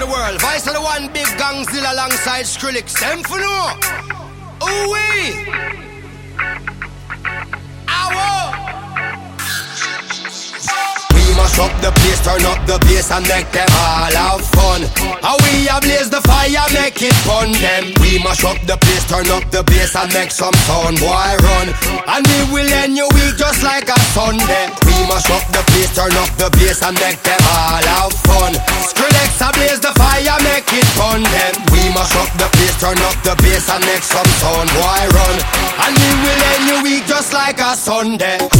the world. Vice of the one big Gongzilla alongside Skrillex. Them for no. Ooh wee. Ow. Mash up the place, turn up the bass and make them all have fun. How we blaze the fire, make it fun them. We mash up the place, turn up the bass and make some sound, boy run. And we will end your week just like a Sunday. We mash up the place, turn up the bass and make them all have fun. Skrillex blaze the fire, make it fun them. We mash up the place, turn up the bass and make some sound, boy run. And we will end your week just like a Sunday.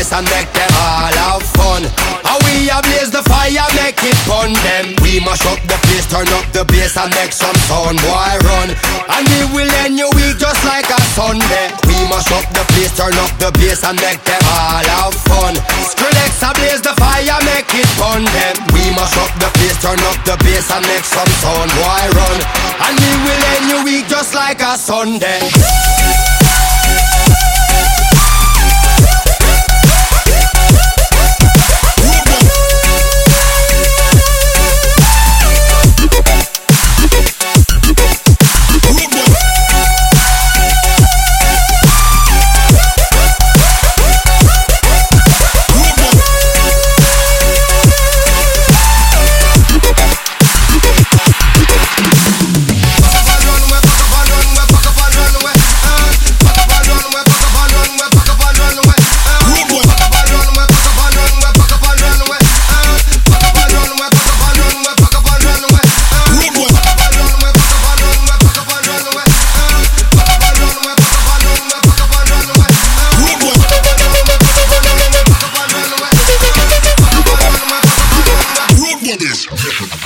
place and make them all have fun. How we blaze the fire, make it fun them. We mash up the place, turn up the bass and make some sound, boy run. And we will end your week just like a Sunday. We mash up the place, turn up the bass and make them all have fun. Skrillex blaze the fire, make it fun them. We mash up the place, turn up the bass and make some sound, boy run. And we will end your week just like a Sunday. this.